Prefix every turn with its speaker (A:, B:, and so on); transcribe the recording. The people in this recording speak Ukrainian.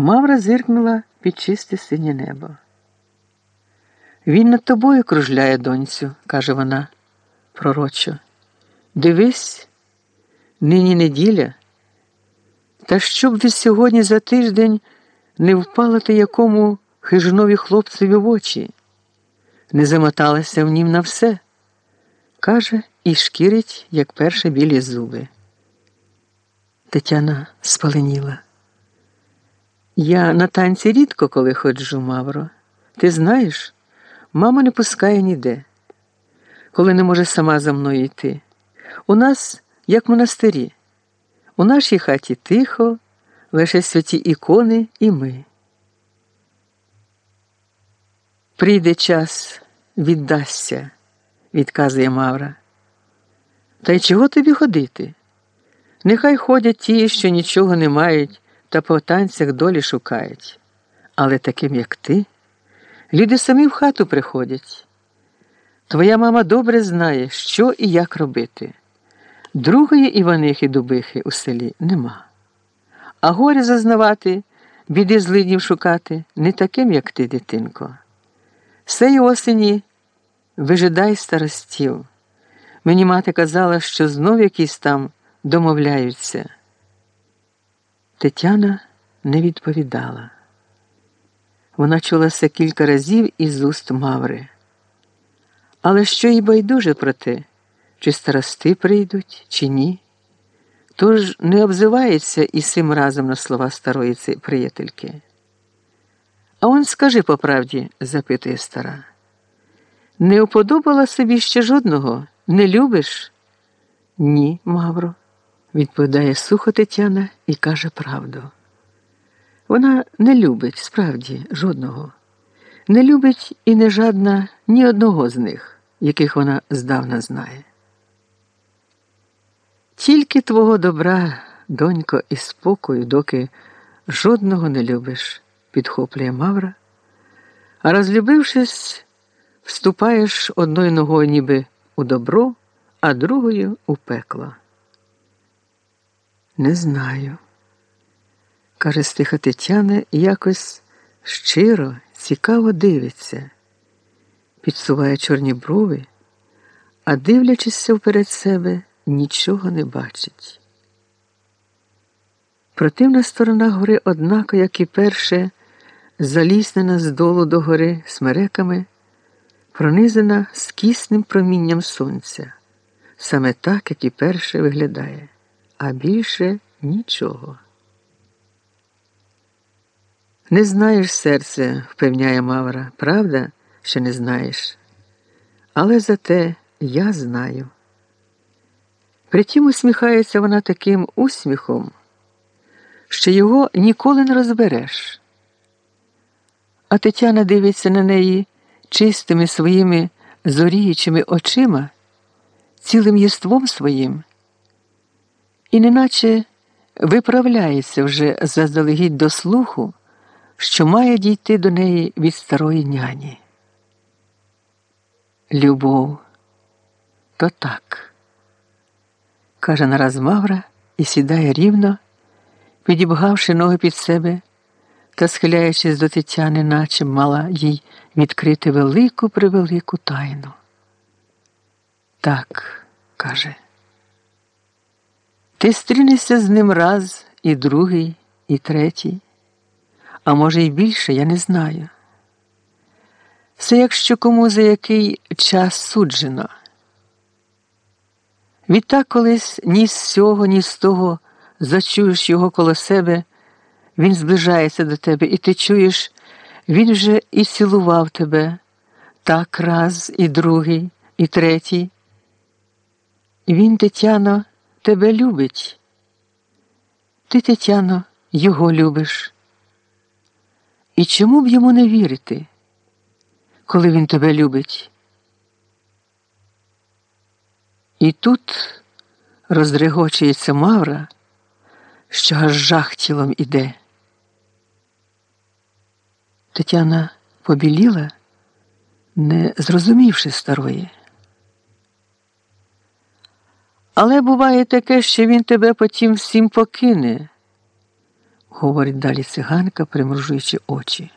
A: Мавра зиркнула під чисте синє небо. Він над тобою кружляє, доньцю, каже вона пророчо. Дивись, нині неділя. Та щоб від сьогодні за тиждень не впала ти якому хижнові хлопцеві в очі, не замоталася в нім на все, каже і шкірить, як перше білі зуби. Тетяна спаленіла. Я на танці рідко коли ходжу, Мавро. Ти знаєш, мама не пускає ніде, коли не може сама за мною йти. У нас, як в монастирі, у нашій хаті тихо, лише святі ікони і ми. Прийде час, віддасться, відказує Мавра. Та й чого тобі ходити? Нехай ходять ті, що нічого не мають та по танцях долі шукають. Але таким, як ти, люди самі в хату приходять. Твоя мама добре знає, що і як робити. Другої Іванихи Дубихи у селі нема. А горі зазнавати, біди злиднів шукати не таким, як ти, дитинко. Сей осені вижидай старостів. Мені мати казала, що знов якісь там домовляються. Тетяна не відповідала. Вона чула все кілька разів із уст Маври. Але що їй байдуже про те, чи старости прийдуть, чи ні? Тож не обзивається і сим разом на слова старої приятельки. А он скажи по правді, запитує стара. Не уподобала собі ще жодного? Не любиш? Ні, Мавро відповідає сухо Тетяна і каже правду. Вона не любить справді жодного, не любить і не жадна ні одного з них, яких вона здавна знає. Тільки твого добра, донько, і спокою, доки жодного не любиш, підхоплює Мавра, а розлюбившись, вступаєш одною ногою ніби у добро, а другою у пекло. Не знаю, каже стиха Тетяна і якось щиро, цікаво дивиться, підсуває чорні брови, а дивлячись вперед себе, нічого не бачить. Противна сторона гори, однако, як і перше, заліснена з долу до гори смереками, пронизана скісним промінням сонця, саме так, як і перше виглядає а більше нічого. Не знаєш серце, впевняє Мавра, правда, що не знаєш. Але зате я знаю. Притім усміхається вона таким усміхом, що його ніколи не розбереш. А Тетяна дивиться на неї чистими своїми зоріючими очима, цілим єством своїм і неначе виправляється вже заздалегідь до слуху, що має дійти до неї від старої няні. Любов, то так, каже нараз Мавра і сідає рівно, підібгавши ноги під себе та схиляючись до Тетяни, наче мала їй відкрити велику превелику тайну. Так, каже. Ти стрінешся з ним раз і другий, і третій, а може, й більше, я не знаю. Це якщо кому за який час суджено. Відтак колись ні з цього, ні з того зачуєш його коло себе, він зближається до тебе, і ти чуєш, він вже і цілував тебе так раз, і другий, і третій. Він, Тетяно, тебе любить. Ти, Тетяно, його любиш. І чому б йому не вірити, коли він тебе любить? І тут роздригочується Мавра, що аж жах тілом іде. Тетяна побіліла, не зрозумівши старої. Але буває таке, що він тебе потім всім покине. говорить далі циганка, примружуючи очі.